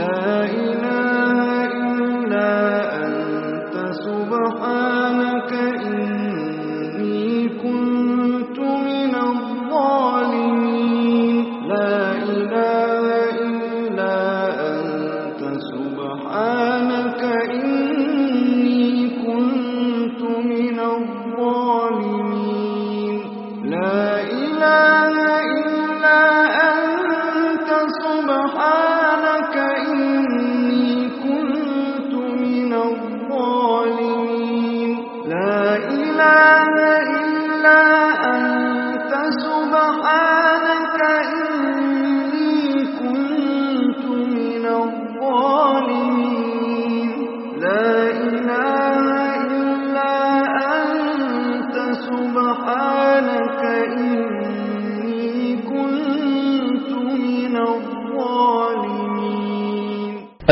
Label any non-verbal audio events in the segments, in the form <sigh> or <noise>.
لا إله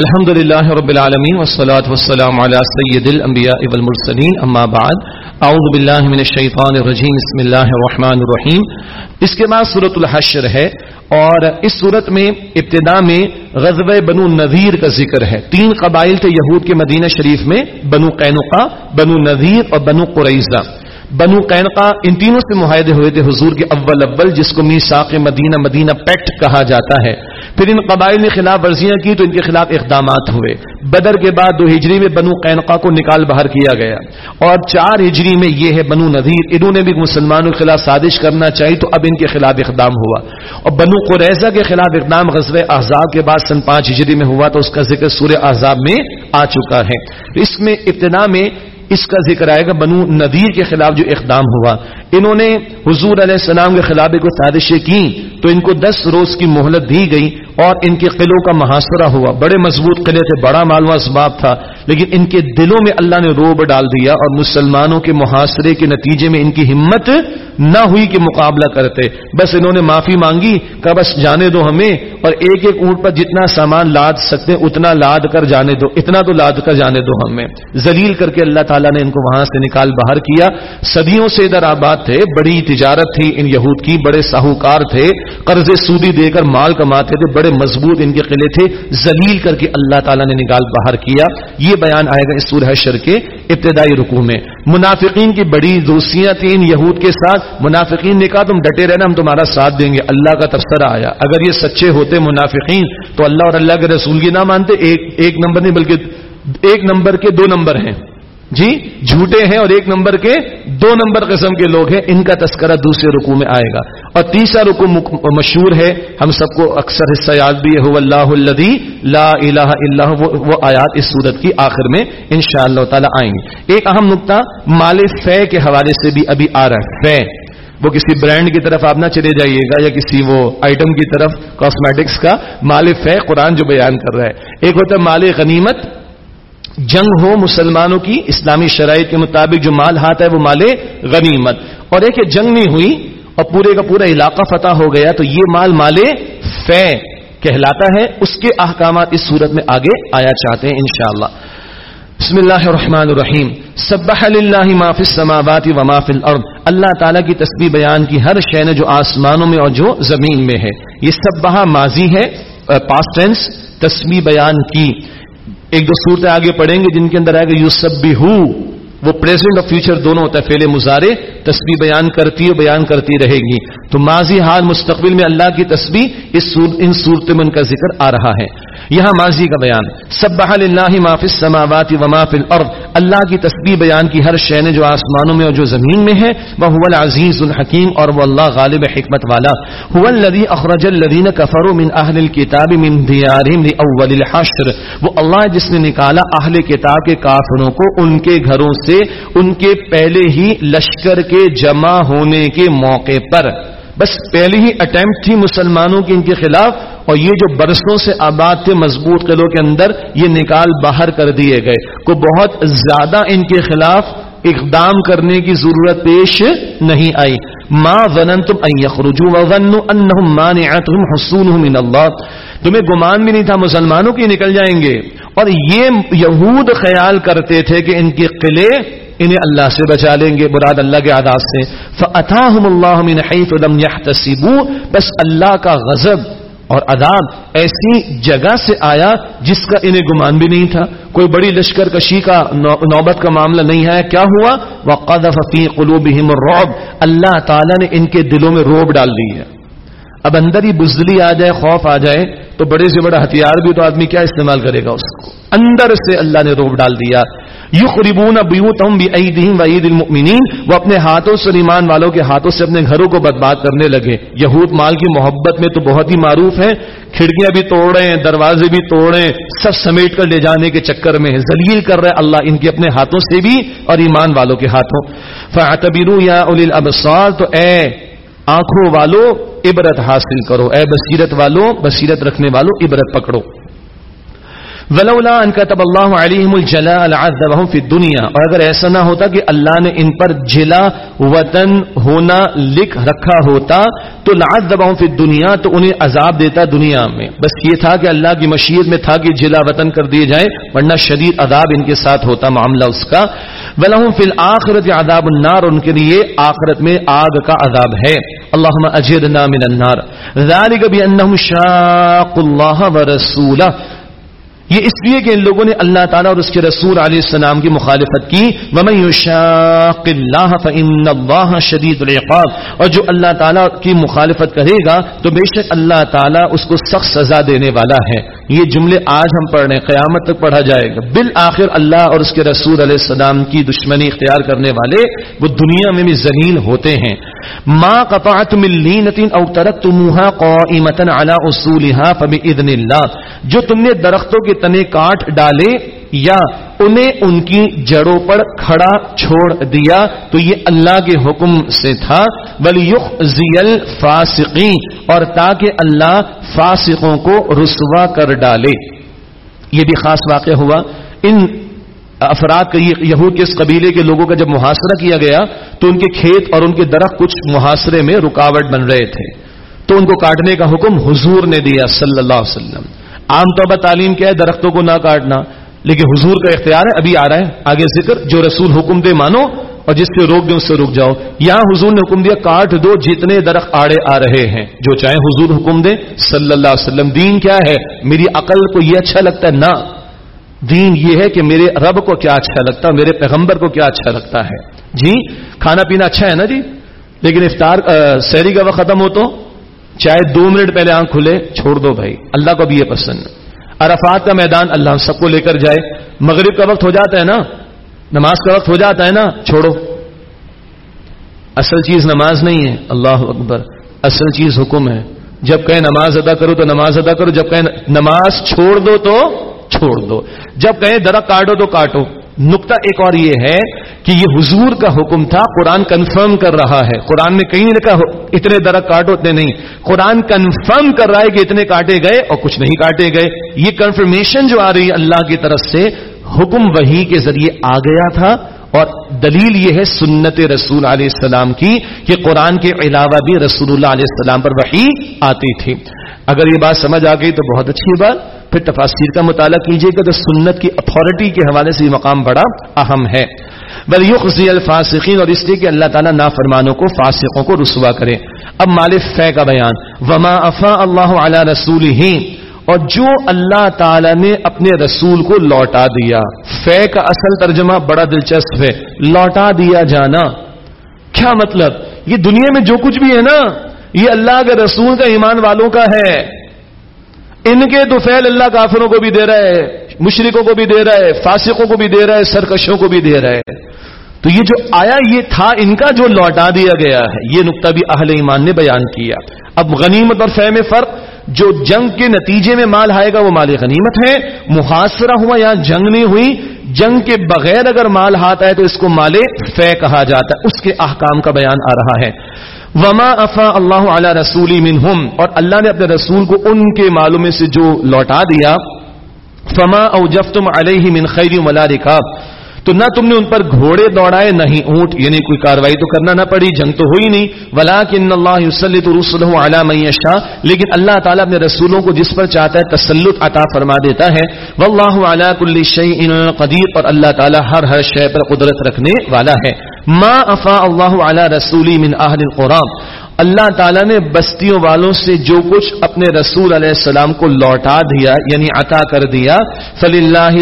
الحمد لله رب العالمين والصلاة والسلام على سيد الأنبياء والمرسلين أما بعد أعوذ بالله من الشيطان الرجيم بسم الله الرحمن الرحيم اس کے بعد سورة الحشر ہے اور اس صورت میں ابتدا میں غزوہ بنو نذیر کا ذکر ہے۔ تین قبائل تھے یہود کے مدینہ شریف میں، بنو قینقا بنو نذیر اور بنو قریضہ بنو قینقا ان تینوں سے معاہدے ہوئے تھے حضور کے اول اول، جس کو میساق مدینہ مدینہ پیکٹ کہا جاتا ہے۔ پھر ان قبائل نے خلاف ورزیاں کی تو ان کے خلاف اقدامات ہوئے۔ بدر کے بعد دو ہجری میں بنو قینقا کو نکال باہر کیا گیا۔ اور چار ہجری میں یہ ہے بنو نذیر، انہوں نے بھی مسلمانوں کے خلاف سازش کرنا چاہی تو اب ان کے خلاف اقدام ہوا۔ اور بنو قریضہ کے خلاف اقدام غزب احزاب کے بعد سن پانچ ہجری میں ہوا تو اس کا ذکر سورہ احزاب میں آ چکا ہے۔ اس میں ابتدا میں اس کا ذکر آئے گا بنو نذیر کے خلاف جو اقدام ہوا۔ انہوں نے حضور علیہ السلام کے خلاف کو سازشیں کی تو ان کو دس روز کی مہلت دی گئی۔ اور ان کے قلعوں کا محاصرہ ہوا۔ بڑے مضبوط قلعے تھے، بڑا مالوا اسباب تھا، لیکن ان کے دلوں میں اللہ نے روب ڈال دیا اور مسلمانوں کے محاصرے کے نتیجے میں ان کی ہمت نہ ہوئی کہ مقابلہ کرتے۔ بس انہوں نے معافی مانگی کہ بس جانے دو ہمیں اور ایک ایک اونٹ پر جتنا سامان لاد سکتے اتنا لاد کر جانے دو، اتنا تو لاد کر جانے دو ہمیں۔ ذلیل کر کے اللہ تعالیٰ نے ان کو وہاں سے نکال باہر کیا۔ صدیوں سے ادھر آباد تھے، بڑی تجارت تھی، ان یہود کی بڑے ساہوکار تھے قرض سودی دے کر مال کماتے تھے، بڑے بڑے مضبوط ان کے قلعے تھے، ذلیل کر کے اللہ تعالیٰ نے نکال باہر کیا۔ یہ بیان آئے گا اس سورہ شر کے ابتدائی رکوع میں۔ منافقین کی بڑی دوستیاں تھیں ان یہود کے ساتھ۔ منافقین نے کہا، تم ڈٹے رہنا، ہم تمہارا ساتھ دیں گے۔ اللہ کا تبصرہ آیا۔ اگر یہ سچے ہوتے منافقین، تو اللہ اور اللہ کے رسول کی نہ مانتے، ایک ایک نمبر نہیں، بلکہ ایک نمبر کے دو نمبر ہیں۔ جی جھوٹے ہیں اور ایک نمبر کے دو نمبر قسم کے لوگ ہیں ان کا تذکرہ دوسرے رکوع میں آئے گا۔ اور تیسرا رکوع مشہور ہے ہم سب کو اکثر حصہ یاد بھی ہے اللہ الدی لا الہ الا وہ, آیات اس صورت کی آخر میں ان شاء اللہ تعالی آئیں گے ایک اہم نقطہ مال فے کے حوالے سے بھی ابھی آ رہا ہے فے۔ وہ کسی برانڈ کی طرف آپ نہ چلے جائیے گا یا کسی وہ آئٹم کی طرف کاسمیٹکس کا مال فے قرآن جو بیان کر رہا ہے۔ ایک ہوتا ہے مال غنیمت جنگ ہو مسلمانوں کی، اسلامی شرائط کے مطابق جو مال ہاتھ ہے، وہ مال غنیمت۔ اور ایک جنگ نہیں ہوئی اور پورے کا پورا علاقہ فتح ہو گیا، تو یہ مال مال فے کہلاتا ہے۔ اس کے احکامات اس صورت میں آگے آیا چاہتے ہیں انشاءاللہ۔ بسم اللہ الرحمن الرحیم۔ سبح للہ ما فی السماوات و ما فی الارض۔ اللہ تعالیٰ کی تسبیح بیان کی ہر شے نے جو آسمانوں میں اور جو زمین میں ہے۔ یہ سبحہ ماضی ہے پاسٹ ٹینس تسبیح بیان کی۔ ایک دو صورتیں آگے پڑھیں گے جن کے اندر آئے گا یو وہ پریزنٹ اور فیوچر دونوں ہوتا ہے فیل مظاہرے تسبیح بیان کرتی ہے، بیان کرتی رہے گی۔ تو ماضی حال مستقبل میں اللہ کی تسبیح اس ان صورت میں ان کا ذکر آ رہا ہے۔ یہاں ماضی کا بیان سبح للہ ما فی السماوات و ما فی الارض۔ اللہ کی تسبیح بیان کی ہر شے نے جو آسمانوں میں اور جو زمین میں ہے وہ هو العزیز الحکیم اور وہ اللہ غالب حکمت والا۔ هو الذی اخرج الذین کفروا من اهل الكتاب من دیارهم لاول الحشر۔ وہ اللہ جس نے نکالا اہل کتاب کے کافروں کو ان کے گھروں سے، ان کے پہلے ہی لشکر کے جمع ہونے کے موقع پر۔ بس پہلی ہی اٹمپٹ تھی مسلمانوں کی ان کے خلاف اور یہ جو برسوں سے آباد تھے مضبوط قلعوں کے اندر، یہ نکال باہر کر دیے گئے۔ کو بہت زیادہ ان کے خلاف اقدام کرنے کی ضرورت پیش نہیں آئی۔ ما ظننتم ان يخرجوا وظنوا انهم مانعتهم حصونهم من الله تمہیں گمان بھی نہیں تھا مسلمانوں کی نکل جائیں گے۔ اور یہ یہود خیال کرتے تھے کہ ان کے قلعے انہیں اللہ سے بچا لیں گے براد اللہ کے عادات سے۔ فَأَتَاهُمُ اللَّهُ مِنْ حَيْثُ لَمْ يَحْتَسِبُوا۔ بس اللہ کا غضب اور عذاب ایسی جگہ سے آیا جس کا انہیں گمان بھی نہیں تھا۔ کوئی بڑی لشکر کشی کا نوبت کا معاملہ نہیں ہے۔ کیا ہوا؟ وہ قدف قلوبہم الرعب۔ اللہ تعالیٰ نے ان کے دلوں میں روب ڈال دی ہے۔ اب اندر ہی بزدلی آ جائے، خوف آ جائے۔ تو بڑے سے بڑا ہتھیار بھی تو آدمی کیا استعمال کرے گا اس کو؟ اندر سے اللہ نے روب ڈال دیا۔ یو قریبون المؤمنین۔ وہ اپنے ہاتھوں سے ایمان والوں کے ہاتھوں سے اپنے گھروں کو برباد کرنے لگے۔ یہود مال کی محبت میں تو بہت ہی معروف ہیں۔ کھڑکیاں بھی توڑ رہے ہیں دروازے بھی توڑ رہے ہیں سب سمیٹ کر لے جانے کے چکر میں ذلیل کر رہے اللہ ان کے اپنے ہاتھوں سے بھی اور ایمان والوں کے ہاتھوں۔ فاطبرو یا الابصار تو اے آنکھوں والو عبرت حاصل کرو۔ اے بصیرت والو بصیرت رکھنے والوں عبرت پکڑو۔ ولولا ان كتب اللہ علیہم الجلاء لعذبهم فی الدنیا اور اگر ایسا نہ ہوتا کہ اللہ نے ان پر جلا وطن ہونا لکھ رکھا ہوتا، تو لعذبهم فی الدنیا تو انہیں عذاب دیتا دنیا میں۔ بس یہ تھا کہ اللہ کی مشیت میں تھا کہ جلا وطن کر دیے جائیں، ورنہ شدید عذاب ان کے ساتھ ہوتا معاملہ اس کا۔ ولہم فی الاخرت عذاب النار، ان کے لیے آخرت میں آگ کا عذاب ہے۔ اللهم اجرنا من النار۔ ذلك بانهم شاقوا الله ورسوله۔ یہ اس لیے کہ ان لوگوں نے اللہ تعالیٰ اور اس کے رسول علیہ السلام کی مخالفت کی۔ اللہ شدید العقاب۔ اور جو اللہ تعالیٰ کی مخالفت کرے گا تو بے شک اللہ تعالیٰ اس کو سخت سزا دینے والا ہے۔ یہ جملے آج ہم پڑھ رہے ہیں، قیامت تک پڑھا جائے گا۔ بالآخر اللہ اور اس کے رسول علیہ السلام کی دشمنی اختیار کرنے والے وہ دنیا میں بھی ذلیل ہوتے ہیں۔ ماں قطعت من لینت او ترکتموها قائمتا على اصولها فباذن اللہ جو تم نے درختوں کے تنے کاٹ ڈالے یا انہیں ان کی جڑوں پر کھڑا چھوڑ دیا تو یہ اللہ کے حکم سے تھا۔ ولی زیل فاسقی اور تاکہ اللہ فاسقوں کو رسوا کر ڈالے۔ یہ بھی خاص واقع ہوا۔ ان افراد کا یہود کے اس قبیلے کے لوگوں کا جب محاصرہ کیا گیا تو ان کے کھیت اور ان کے درخت کچھ محاصرے میں رکاوٹ بن رہے تھے۔ تو ان کو کاٹنے کا حکم حضور نے دیا صلی اللہ علیہ وسلم۔ عام طور پر تعلیم کیا ہے درختوں کو نہ کاٹنا۔ لیکن حضور کا اختیار ہے، ابھی آ رہا ہے، آگے ذکر، جو رسول حکم دے مانو اور جس سے روک دے، اس سے رک جاؤ۔ یہاں حضور نے حکم دیا، کاٹ دو جتنے درخت آڑے آ رہے ہیں۔ جو چاہے حضور حکم دے، صلی اللہ علیہ وسلم، دین کیا ہے؟ میری عقل کو یہ اچھا لگتا ہے؟ نہ۔ دین یہ ہے کہ میرے رب کو کیا اچھا لگتا ہے میرے پیغمبر کو کیا اچھا لگتا ہے۔ جی کھانا پینا اچھا ہے نا جی؟ لیکن افطار سیری کا وقت ختم ہو تو چاہے دو منٹ پہلے آنکھ کھلے، چھوڑ دو بھائی۔ اللہ کو بھی یہ پسند۔ عرفات کا میدان اللہ سب کو لے کر جائے۔ مغرب کا وقت ہو جاتا ہے نا، نماز کا وقت ہو جاتا ہے نا، چھوڑو۔ اصل چیز نماز نہیں ہے۔ اللہ اکبر، اصل چیز حکم ہے۔ جب کہیں نماز ادا کرو تو نماز ادا کرو، جب کہیں نماز چھوڑ دو تو چھوڑ دو۔ جب کہیں درخت کاٹو تو کاٹو۔ نقطہ ایک اور یہ ہے کہ یہ حضور کا حکم تھا، قرآن کنفرم کر رہا ہے۔ قرآن میں کہیں لکھا اتنے درخت کاٹو، اتنے نہیں۔ قرآن کنفرم کر رہا ہے کہ اتنے کاٹے گئے اور کچھ نہیں کاٹے گئے۔ یہ کنفرمیشن جو آ رہی ہے اللہ کی طرف سے، حکم وہی کے ذریعے آ گیا تھا۔ اور دلیل یہ ہے سنت رسول علیہ السلام کی کہ قرآن کے علاوہ بھی رسول اللہ علیہ السلام پر وہی آتی تھی۔ اگر یہ بات سمجھ آ گئی تو بہت اچھی بات۔ پھر تفاصیر کا مطالعہ کیجیے گا تو سنت کی اتھارٹی کے حوالے سے یہ مقام بڑا اہم ہے۔ بلخی الفاسقین اور اس لیے کہ اللہ تعالیٰ نافرمانوں کو، فاسقوں کو رسوا کرے۔ اب مالف فے کا بیان۔ وما افا اللہ علیہ رسول ہی اور جو اللہ تعالی نے اپنے رسول کو لوٹا دیا۔ فے کا اصل ترجمہ بڑا دلچسپ ہے۔ لوٹا دیا جانا۔ کیا مطلب؟ یہ دنیا میں جو کچھ بھی ہے نا، یہ اللہ کے رسول کا ایمان والوں کا ہے۔ ان کے تو فیل اللہ کافروں کو بھی دے رہا ہے مشرقوں کو بھی دے رہا ہے فاسقوں کو بھی دے رہا ہے سرکشوں کو بھی دے رہا ہے تو یہ جو آیا، یہ تھا ان کا جو لوٹا دیا گیا ہے۔ یہ نقطہ بھی اہل ایمان نے بیان کیا۔ اب غنیمت اور فہم فرق۔ جو جنگ کے نتیجے میں مال آئے گا وہ مال غنیمت ہے محاصرہ ہوا یا جنگ نہیں ہوئی، جنگ کے بغیر اگر مال ہاتھ آئے تو اس کو مال فے کہا جاتا ہے، اس کے احکام کا بیان آ رہا ہے۔ وما افا اللہ علیہ رسولی منہم اور اللہ نے اپنے رسول کو ان کے معلوم میں سے جو لوٹا دیا، فما او جف تم علیہ من خیر ملا رکاب تو نہ تم نے ان پر گھوڑے دوڑائے، نہ ہی اونٹ یعنی کوئی کاروائی تو کرنا نہ پڑی، جنگ تو ہوئی نہیں۔ ولا کن اللہ یوسلط رسول شاہ لیکن اللہ تعالیٰ اپنے رسولوں کو جس پر چاہتا ہے تسلط عطا فرما دیتا ہے۔ واللہ علی کل شیء قدیر اور اللہ تعالیٰ ہر ہر شے پر قدرت رکھنے والا ہے۔ ما افا اللہ علی رسولی من اہل القرآن اللہ تعالیٰ نے بستیوں والوں سے جو کچھ اپنے رسول علیہ السلام کو لوٹا دیا یعنی عطا کر دیا فلی اللہ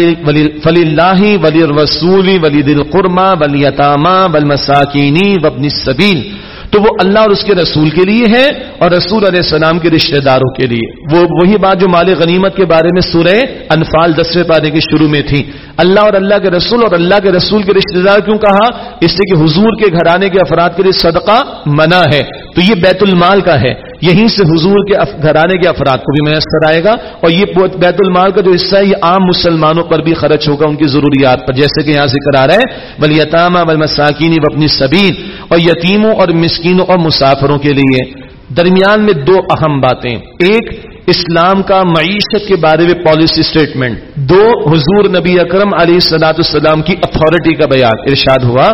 فلی اللہ ولی رسول ولی دل قرما ولی اطامہ بل مساکینی وبنی سبیل تو وہ اللہ اور اس کے رسول کے لیے ہے اور رسول علیہ السلام کے رشتہ داروں کے لیے۔ وہ وہی بات جو مال غنیمت کے بارے میں سورہ انفال دسویں پارے کے شروع میں تھی۔ اللہ اور اللہ کے رسول اور اللہ کے رسول کے رشتہ دار کیوں کہا؟ اس لیے کہ حضور کے گھرانے کے افراد کے لیے صدقہ منع ہے۔ تو یہ بیت المال کا ہے۔ یہیں سے حضور کے گھرانے کے افراد کو بھی میسر آئے گا اور یہ بیت المال کا جو حصہ ہے، یہ عام مسلمانوں پر بھی خرچ ہوگا ان کی ضروریات پر، جیسے کہ یہاں ذکر آ رہا ہے بلیتامہ بل مساکینی و اپنی سبیر اور یتیموں اور مسکینوں اور مسافروں کے لیے۔ درمیان میں دو اہم باتیں۔ ایک، اسلام کا معیشت کے بارے میں پالیسی اسٹیٹمنٹ دو، حضور نبی اکرم علیہ السلاۃ السلام کی اتھارٹی کا بیان۔ ارشاد ہوا۔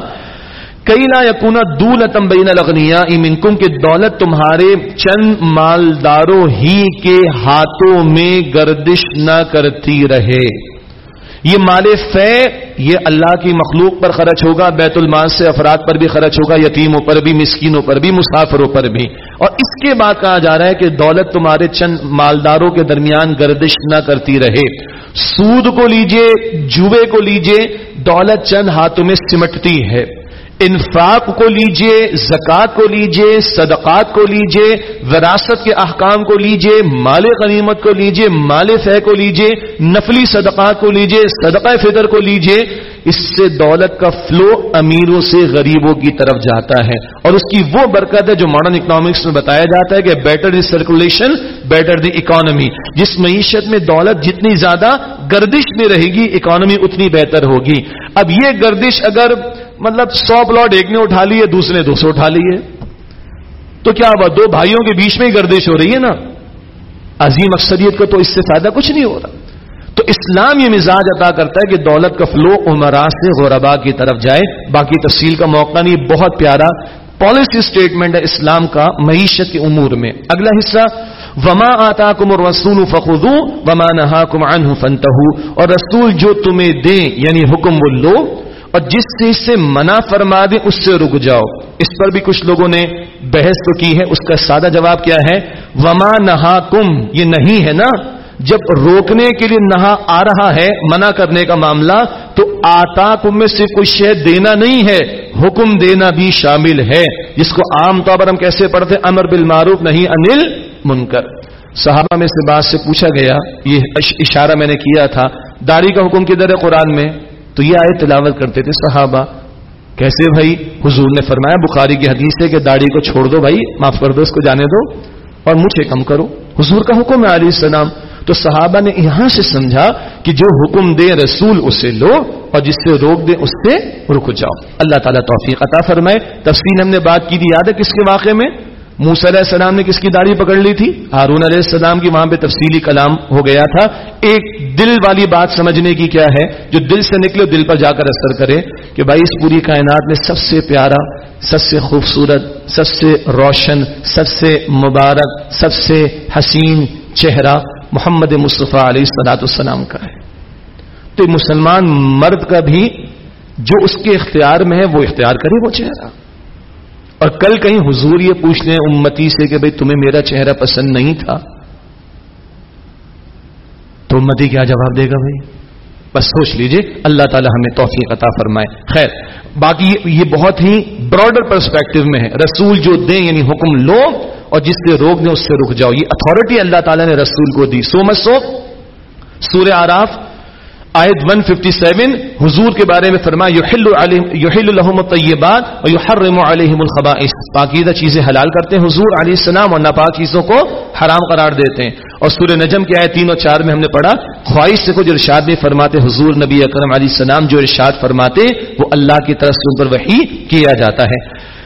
کئی لا یقونا دولتم بین لغنیا امنکم کے دولت تمہارے چند مالداروں ہی کے ہاتھوں میں گردش نہ کرتی رہے۔ یہ مال فے، یہ اللہ کی مخلوق پر خرچ ہوگا، بیت المال سے افراد پر بھی خرچ ہوگا، یتیموں پر بھی، مسکینوں پر بھی، مسافروں پر بھی۔ اور اس کے بعد کہا جا رہا ہے کہ دولت تمہارے چند مالداروں کے درمیان گردش نہ کرتی رہے۔ سود کو لیجیے جوے کو لیجیے، دولت چند ہاتھوں میں سمٹتی ہے۔ انفاق کو لیجیے، زکوٰۃ کو لیجیے، صدقات کو لیجیے، وراثت کے احکام کو لیجیے، مال غنیمت کو لیجیے، مال فہ کو لیجیے، نفلی صدقات کو لیجیے، صدقہ فطر کو لیجیے۔ اس سے دولت کا فلو امیروں سے غریبوں کی طرف جاتا ہے اور اس کی وہ برکت ہے جو ماڈرن اکنامکس میں بتایا جاتا ہے کہ better the circulation better the economy جس معیشت میں دولت جتنی زیادہ گردش میں رہے گی اکانومی اتنی بہتر ہوگی۔ اب یہ گردش اگر مطلب سو پلاٹ ایک نے اٹھا لیے دوسرے دو سو اٹھا لیے تو کیا ہوا؟ دو بھائیوں کے بیچ میں ہی گردش ہو رہی ہے نا؟ عظیم اکثریت کو تو اس سے فائدہ کچھ نہیں ہو رہا۔ تو اسلام یہ مزاج عطا کرتا ہے کہ دولت کا فلو عمرا سے غوربا کی طرف جائے۔ باقی تفصیل کا موقع نہیں، بہت پیارا۔ پالیسی اسٹیٹمنٹ ہے اسلام کا معیشت کے امور میں۔ اگلا حصہ، وما آتا کم اور رسول فخو وما نہا کم اور رسول جو تمہیں دیں یعنی حکم وہ لو، اور جس چیز سے منع فرما دیں، اس سے رک جاؤ۔ اس پر بھی کچھ لوگوں نے بحث تو کی ہے، اس کا سادہ جواب کیا ہے۔ وما نہا کم یہ نہیں ہے نا۔ جب روکنے کے لیے نہا آ رہا ہے، منع کرنے کا معاملہ، تو آتا کم میں سے کوئی شہ دینا نہیں ہے، حکم دینا بھی شامل ہے۔ جس کو عام طور پر ہم کیسے پڑھتے؟ امر بالمعروف نہیں انل منکر صحابہ میں سے بات سے پوچھا گیا، یہ اشارہ میں نے کیا تھا، داڑھی کا حکم کدھر ہے قرآن میں؟ تو یہ آئے تلاوت کرتے تھے صحابہ۔ کیسے بھائی؟ حضور نے فرمایا، بخاری کی حدیث ہے کہ داڑھی کو چھوڑ دو بھائی، معاف کر دو، اس کو جانے دو اور مجھے کم کرو۔ حضور کا حکم ہے علیہ السلام۔ تو صحابہ نے یہاں سے سمجھا کہ جو حکم دے رسول اسے لو اور جس سے روک دے اس سے رک جاؤ۔ اللہ تعالیٰ توفیق عطا فرمائے۔ تفصیل ہم نے بات کی تھی، یاد ہے کس کے واقعے میں؟ موس علیہ السلام نے کس کی داڑھی پکڑ لی تھی؟ ہارون علیہ السلام کی وہاں پہ تفصیلی کلام ہو گیا تھا۔ ایک دل والی بات سمجھنے کی کیا ہے؟ جو دل سے نکلے، دل پر جا کر اثر کرے کہ بھائی، اس پوری کائنات میں سب سے پیارا، سب سے خوبصورت، سب سے روشن، سب سے مبارک، سب سے حسین چہرہ محمد مصطفیٰ علیہ السلاۃ السلام کا ہے۔ تو مسلمان مرد کا بھی جو اس کے اختیار میں ہے، وہ اختیار کرے وہ چہرہ۔ اور کل کہیں حضور یہ پوچھ لیں امتی سے کہ بھئی تمہیں میرا چہرہ پسند نہیں تھا؟ تو امتی کیا جواب دے گا بھائی بس سوچ لیجیے، اللہ تعالی ہمیں توفیق عطا فرمائے۔ خیر، باقی یہ بہت ہی براڈر پرسپیکٹو میں ہے۔ رسول جو دیں یعنی حکم لو اور جس سے روک دیں اس سے رک جاؤ۔ یہ اتھارٹی اللہ تعالیٰ نے رسول کو دی۔ سو مت سو سورہ آراف آیت 157 حضور کے بارے میں فرمایا یحل الطیبات الخبائث۔ پاکیزہ چیزیں حلال کرتے ہیں حضور علیہ السلام اور ناپاک چیزوں کو حرام قرار دیتے ہیں۔ اور سورہ نجم کی آیت 3 اور 4 میں ہم نے پڑھا، خواہش سے کچھ ارشاد میں فرماتے حضور نبی اکرم علیہ السلام جو ارشاد فرماتے، وہ اللہ کی طرف سے ان پر وحی کیا جاتا ہے۔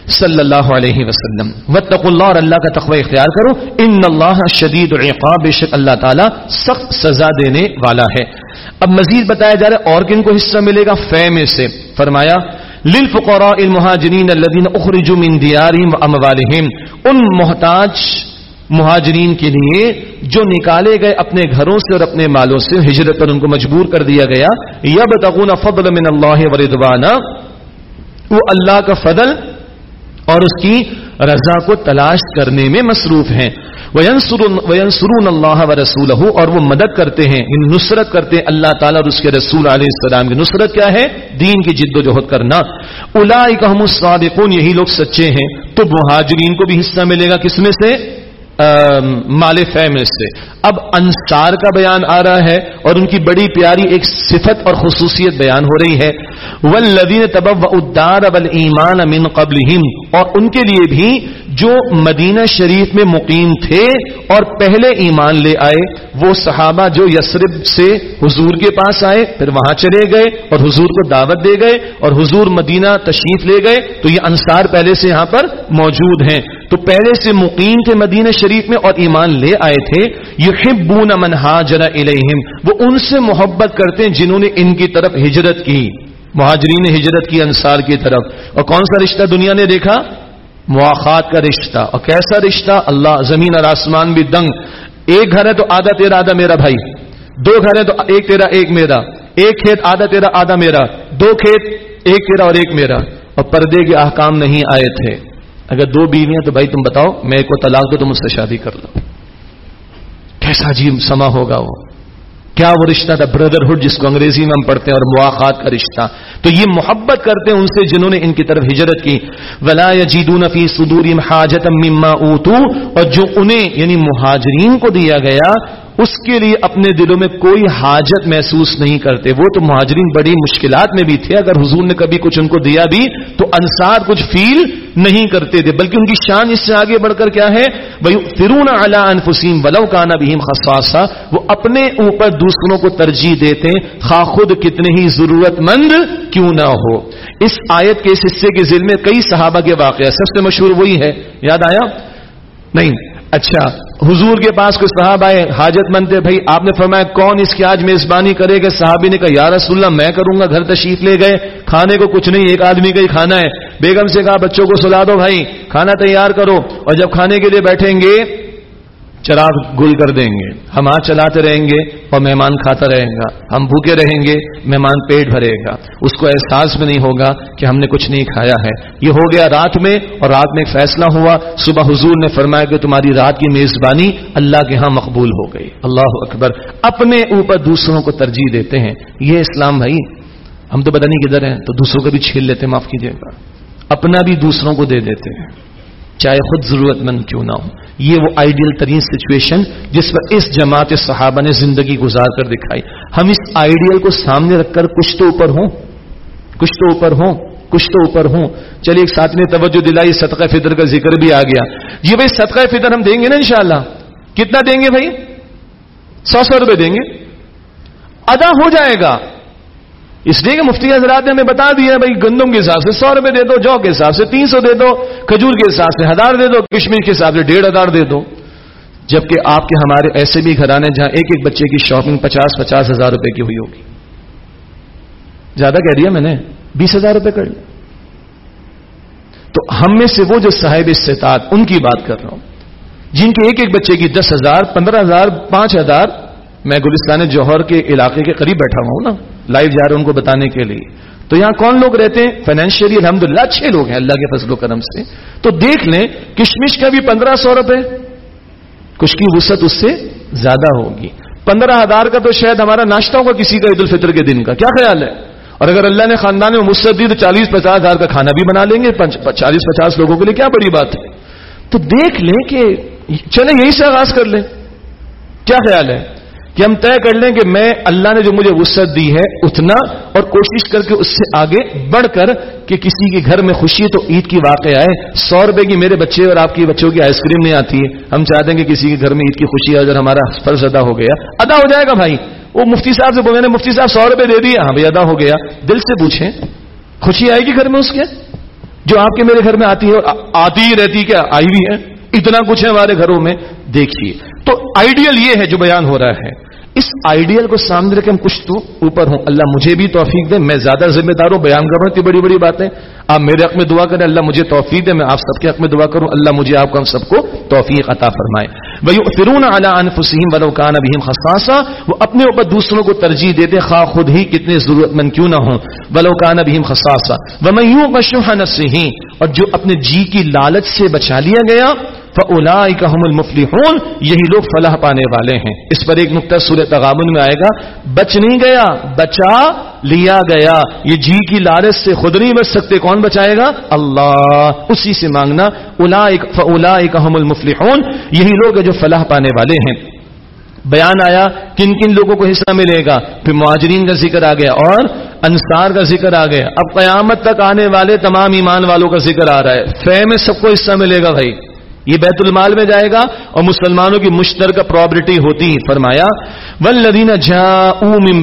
صلی اللہ علیہ وسلم. وطق اللہ اور اللہ کا تقوی اختیار کرو. ان اللہ شدید العقاب، بے شک اللہ تعالیٰ سخت سزا دینے والا ہے۔ اب مزید بتایا جا رہا ہے اور کن کو حصہ ملے گا؟ فے میں سے۔ فرمایا، للفقراء المہاجرین الذين اخرجوا من ديارهم واموالهم ان محتاج مہاجرین کے لیے جو نکالے گئے اپنے گھروں سے اور اپنے مالوں سے، ہجرت پر ان کو مجبور کر دیا گیا۔ یبتغون فضل من اللہ ورضوانا۔ وہ اللہ کا فضل اور اس کی رضا کو تلاش کرنے میں مصروف ہیں۔ وینسرون اللہ و رسول اور وہ مدد کرتے ہیں نصرت کرتے ہیں۔ اللہ تعالیٰ اور اس کے رسول علیہ السلام کی نصرت کیا ہے؟ دین کی جد و جہد کرنا۔ الاقم الصادقون، یہی لوگ سچے ہیں۔ تو مہاجرین کو بھی حصہ ملے گا کس میں سے؟ مال فیمل سے۔ اب انصار کا بیان آ رہا ہے اور ان کی بڑی پیاری ایک صفت اور خصوصیت بیان ہو رہی ہے۔ ولدین تبب ادار اب ایمان امین قبل اور ان کے لیے بھی جو مدینہ شریف میں مقیم تھے اور پہلے ایمان لے آئے، وہ صحابہ جو یسرب سے حضور کے پاس آئے، پھر وہاں چلے گئے اور حضور کو دعوت دے گئے اور حضور مدینہ تشریف لے گئے، تو یہ انصار پہلے سے یہاں پر موجود ہیں۔ تو پہلے سے مقیم تھے مدینہ شریف میں اور ایمان لے آئے تھے، یحبون من ہاجر الیہم، وہ ان سے محبت کرتے ہیں جنہوں نے ان کی طرف ہجرت کی۔ مہاجرین نے ہجرت کی انصار کی طرف۔ اور کون سا رشتہ دنیا نے دیکھا؟ مواقع کا رشتہ۔ اور کیسا رشتہ؟ اللہ زمین اور آسمان بھی دنگ۔ ایک گھر ہے تو آدھا تیرا آدھا میرا بھائی۔ دو گھر ہے تو ایک تیرا ایک میرا۔ ایک کھیت آدھا تیرا آدھا میرا۔ دو کھیت ایک تیرا اور ایک میرا۔ اور پردے کے احکام نہیں آئے تھے۔ اگر دو بیویاں تو بھائی تم بتاؤ، میں کو طلاق دو تو مجھ سے شادی کر لو کیسا عجیب سما ہوگا وہ۔ کیا وہ رشتہ تھا بردرہڈ جس کو انگریزی میں ہم پڑھتے ہیں اور مواقع کا رشتہ۔ تو یہ محبت کرتے ہیں ان سے جنہوں نے ان کی طرف ہجرت کی۔ ولا جیدون فی صدور حاجت مما اوتو اور جو انہیں یعنی مہاجرین کو دیا گیا اس کے لیے اپنے دلوں میں کوئی حاجت محسوس نہیں کرتے۔ وہ تو مہاجرین بڑی مشکلات میں بھی تھے۔ اگر حضور نے کبھی کچھ ان کو دیا بھی، تو انصار کچھ فیل نہیں کرتے تھے۔ بلکہ ان کی شان اس سے آگے بڑھ کر کیا ہے؟ بھائی فرون اعلی انفسیم ولو کانا بہم خصاصا وہ اپنے اوپر دوسروں کو ترجیح دیتے خواہ خود کتنے ہی ضرورت مند کیوں نہ ہو۔ اس آیت کے اس حصے کے ذل میں کئی صحابہ کے واقعہ سب سے مشہور وہی ہے۔ یاد آیا؟ نہیں۔ اچھا۔ حضور کے پاس کوئی صاحب آئے، حاجت مند تھے، بھائی، آپ نے فرمایا، کون اس کی آج میزبانی کرے گا؟ صحابی نے کہا، یا رسول اللہ، میں کروں گا، گھر تشریف لے گئے۔ کھانے کو کچھ نہیں، ایک آدمی کا ہی کھانا ہے۔ بیگم سے کہا، بچوں کو سلا دو بھائی، کھانا تیار کرو۔ اور جب کھانے کے لیے بیٹھیں گے چراغ گل کر دیں گے۔ ہم آج چلاتے رہیں گے اور مہمان کھاتا رہے گا۔ ہم بھوکے رہیں گے، مہمان پیٹ بھرے گا۔ اس کو احساس بھی نہیں ہوگا کہ ہم نے کچھ نہیں کھایا ہے۔ یہ ہو گیا رات میں اور رات میں ایک فیصلہ ہوا۔ صبح حضور نے فرمایا کہ تمہاری رات کی میزبانی اللہ کے ہاں مقبول ہو گئی۔ اللہ اکبر۔ اپنے اوپر دوسروں کو ترجیح دیتے ہیں۔ یہ اسلام بھائی، ہم تو پتہ نہیں کدھر ہیں، تو دوسروں کو بھی چھیل لیتے معاف کیجیے۔ گا اپنا بھی دوسروں کو دے دیتے ہیں۔ چاہے خود ضرورت مند کیوں نہ ہو۔ یہ وہ آئیڈیل ترین سچویشن جس پر اس جماعت صحابہ نے زندگی گزار کر دکھائی۔ ہم اس آئیڈیل کو سامنے رکھ کر کچھ تو اوپر ہوں۔ کچھ تو اوپر ہوں۔ کچھ تو اوپر ہوں۔ چلیے، ایک ساتھ نے توجہ دلائی، صدقہ فطر کا ذکر بھی آ گیا۔ یہ بھائی، صدقہ فطر ہم دیں گے نا انشاءاللہ۔ کتنا دیں گے بھائی؟ سو سو روپے دیں گے۔ ادا ہو جائے گا۔ اس لیے کہ مفتی حضرات نے ہمیں بتا دیا بھائی، گندم کے حساب سے سو روپے دے دو، جو کے حساب سے تین سو دے دو، کھجور کے حساب سے ہزار دے دو، کشمیر کے حساب سے ڈیڑھ ہزار دے دو۔ جبکہ آپ کے ہمارے ایسے بھی گھرانے جہاں ایک ایک بچے کی شاپنگ پچاس پچاس ہزار روپے کی ہوئی ہوگی۔ زیادہ کہہ دیا میں نے، بیس ہزار روپے کر لیا۔ تو ہم میں سے وہ جو صاحب استطاعت، ان کی بات کر رہا ہوں۔ جن کے ایک ایک بچے کی دس ہزار، پندرہ ہزار، پانچ ہزار، میں گلستان جوہر کے علاقے کے قریب بیٹھا ہوا ہوں نا۔ لائیو جا رہے ہیں ان کو بتانے کے لیے۔ تو یہاں کون لوگ رہتے ہیں؟ فائنینشیلی الحمد للہ اچھے لوگ ہیں اللہ کے فضل و کرم سے۔ تو دیکھ لیں، کشمش کا بھی پندرہ سو روپے کچھ کی وسط اس سے زیادہ ہوگی۔ پندرہ ہزار کا تو شاید ہمارا ناشتہ ہوگا کسی کا عید الفطر کے دن کا۔ کیا خیال ہے؟ اور اگر اللہ نے خاندان میں مست دی تو چالیس پچاس ہزار کا کھانا بھی بنا لیں گے۔ چالیس پچاس لوگوں کے لیے کیا بڑی بات ہے؟ تو دیکھ لیں کہ چلیں یہی سے آغاز کر لیں۔ کیا خیال ہے؟ کہ ہم طے کر لیں کہ میں اللہ نے جو مجھے وسعت دی ہے اتنا اور کوشش کر کے اس سے آگے بڑھ کر کہ کسی کے گھر میں خوشی ہے تو عید کی واقع آئے سو روپے کی میرے بچے اور آپ کی بچوں کی آئس کریم نہیں آتی ہے۔ ہم چاہتے ہیں کہ کسی کے گھر میں عید کی خوشی ہے اگر ہمارا فرض ادا ہو گیا۔ ادا ہو جائے گا بھائی۔ وہ مفتی صاحب سے بولے نے مفتی صاحب سو روپے دے دیے۔ ہاں بھائی، ادا ہو گیا۔ دل سے پوچھیں، خوشی آئے گی گھر میں اس کے؟ جو آپ کے میرے گھر میں آتی ہے اور آتی ہی رہتی کیا؟ آئی بھی ہے۔ اتنا کچھ ہے ہمارے گھروں میں۔ دیکھیے۔ تو آئیڈیل یہ ہے جو بیان ہو رہا ہے۔ اس آئیڈیل کو سامنے رکھے ہم کچھ تو اوپر ہوں۔ اللہ مجھے بھی توفیق دے، میں زیادہ ذمہ دار ہوں، بیان کر رہا ہوں بڑی بڑی باتیں۔ آپ میرے حق میں دعا کریں، اللہ مجھے توفیق دے، میں آپ سب کے حق میں دعا کروں۔ اللہ مجھے، آپ کو، ہم سب کو توفیق عطا فرمائے۔ وہی فرون اعلیٰ انفسیم ولوکان ابھی خساسا وہ اپنے اوپر دوسروں کو ترجیح دیتے، خواہ خود ہی کتنے ضرورت مند کیوں نہ ہوں۔ ولوکان ابھی خساسا وہ میں یوں اور جو اپنے جی کی لالچ سے بچا لیا گیا هُمُ الْمُفْلِحُونَ، یہی لوگ فلاح پانے والے ہیں۔ اس پر ایک نقطہ سورہ تغابن میں آئے گا، بچ نہیں گیا، بچا لیا گیا۔ یہ جی کی لالچ سے خود نہیں بچ سکتے، کون بچائے گا؟ اللہ۔ اسی سے مانگنا فَأُولَئِكَ هُمُ الْمُفْلِحُونَ، یہی لوگ جو فلاح پانے والے ہیں۔ بیان آیا، کن کن لوگوں کو حصہ ملے گا؟ پھر معاجرین کا ذکر آ گیا، اور انصار کا ذکر آ گیا۔ اب قیامت تک آنے والے تمام ایمان والوں کا ذکر آ رہا ہے۔ فہ میں سب کو حصہ ملے گا بھائی۔ یہ بیت المال میں جائے گا اور مسلمانوں کی مشترکہ پراپرٹی ہوتی فرمایا ولدین جا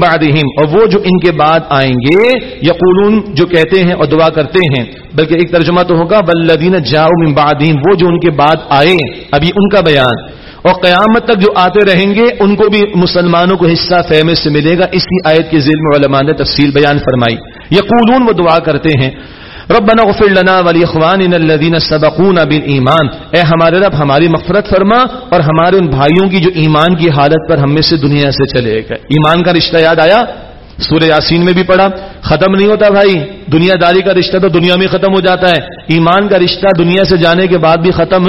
بعدہم اور وہ جو ان کے بعد آئیں گے، یقولون، جو کہتے ہیں اور دعا کرتے ہیں، بلکہ ایک ترجمہ تو ہوگا ولدین جا بعدہم وہ جو ان کے بعد آئے، ابھی ان کا بیان۔ اور قیامت تک جو آتے رہیں گے، ان کو بھی مسلمانوں کو حصہ فہم سے ملے گا۔ اسی آیت کے ذیل میں علماء نے تفصیل بیان فرمائی۔ یقولون، وہ دعا کرتے ہیں۔ ربنا غفر لنا ولاخواننا الذين سبقونا بالایمان اے ہمارے رب، ہماری مغفرت فرما اور ہمارے ان بھائیوں کی جو ایمان کی حالت پر ہم میں سے دنیا سے چلے گئے۔ ایمان کا رشتہ یاد آیا؟ سورہ یاسین میں بھی پڑھا۔ ختم نہیں ہوتا بھائی۔ دنیا داری کا رشتہ تو دنیا میں ختم ہو جاتا ہے۔ ایمان کا رشتہ دنیا سے جانے کے بعد بھی ختم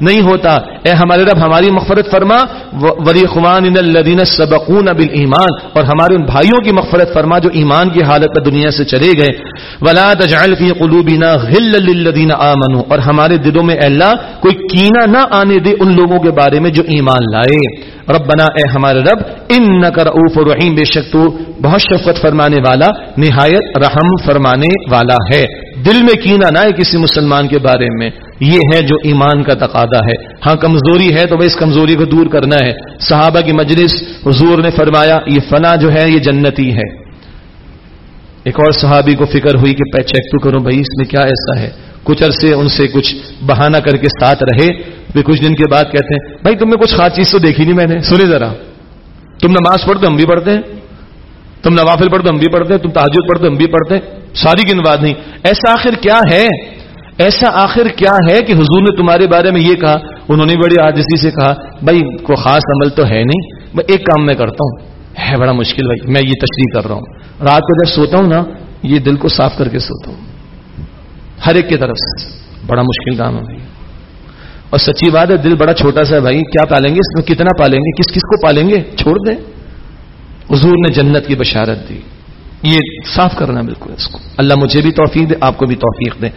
نہیں ہوتا۔ اے ہمارے رب، ہماری مغفرت فرما۔ وری خوان الدین سبقون اب ایمان اور ہمارے ان بھائیوں کی مغفرت فرما جو ایمان کی حالت میں دنیا سے چلے گئے۔ ولا تجعل فی قلوبنا غل للذین آمنوا۔ اور ہمارے دلوں میں اللہ، کوئی کینہ نہ آنے دے ان لوگوں کے بارے میں جو ایمان لائے۔ ربنا اے ہمارے رب ان رؤوف رحیم، بے شک تو بہت شفقت فرمانے والا، نہایت رحم فرمانے والا ہے۔ دل میں کینا نہ ہے کسی مسلمان کے بارے میں، یہ ہے جو ایمان کا تقاضا ہے۔ ہاں کمزوری ہے تو وہ اس کمزوری کو دور کرنا ہے۔ صحابہ کی مجلس، حضور نے فرمایا، یہ فنا جو ہے، یہ جنتی ہے۔ ایک اور صحابی کو فکر ہوئی کہ چیک تو کروں، بھائی، اس میں کیا ایسا ہے؟ کچھ عرصے ان سے کچھ بہانہ کر کے ساتھ رہے۔ پھر کچھ دن کے بعد کہتے ہیں، بھائی، تم نے کچھ خاص چیز تو دیکھی نہیں میں نے۔ سنی ذرا۔ تم نماز پڑھتے ہم بھی پڑھتے ہیں۔ تم نوافل پڑھتے ہم بھی پڑھتے ہیں۔ تم تاجر پڑھتے ہم بھی پڑھتے ہیں۔ ساری کی بات نہیں۔ ایسا آخر کیا ہے؟ ایسا آخر کیا ہے کہ حضور نے تمہارے بارے میں یہ کہا؟ انہوں نے بڑی آجزی سے کہا، بھائی، کوئی خاص عمل تو ہے نہیں۔ میں ایک کام میں کرتا ہوں۔ ہے بڑا مشکل بھائی، میں یہ تشریح کر رہا ہوں۔ رات کو جب سوتا ہوں نا، یہ دل کو صاف کر کے سوتا ہوں۔ ہر ایک کی طرف سے۔ بڑا مشکل کام ہے اور سچی بات ہے، دل بڑا چھوٹا سا ہے بھائی۔ کیا پالیں گے؟ اس میں کتنا پالیں گے؟ کس کس کو پالیں گے؟ چھوڑ دیں۔ حضور نے جنت کی بشارت دی۔ یہ صاف کرنا بالکل اس کو۔ اللہ مجھے بھی توفیق دے، آپ کو بھی توفیق دے۔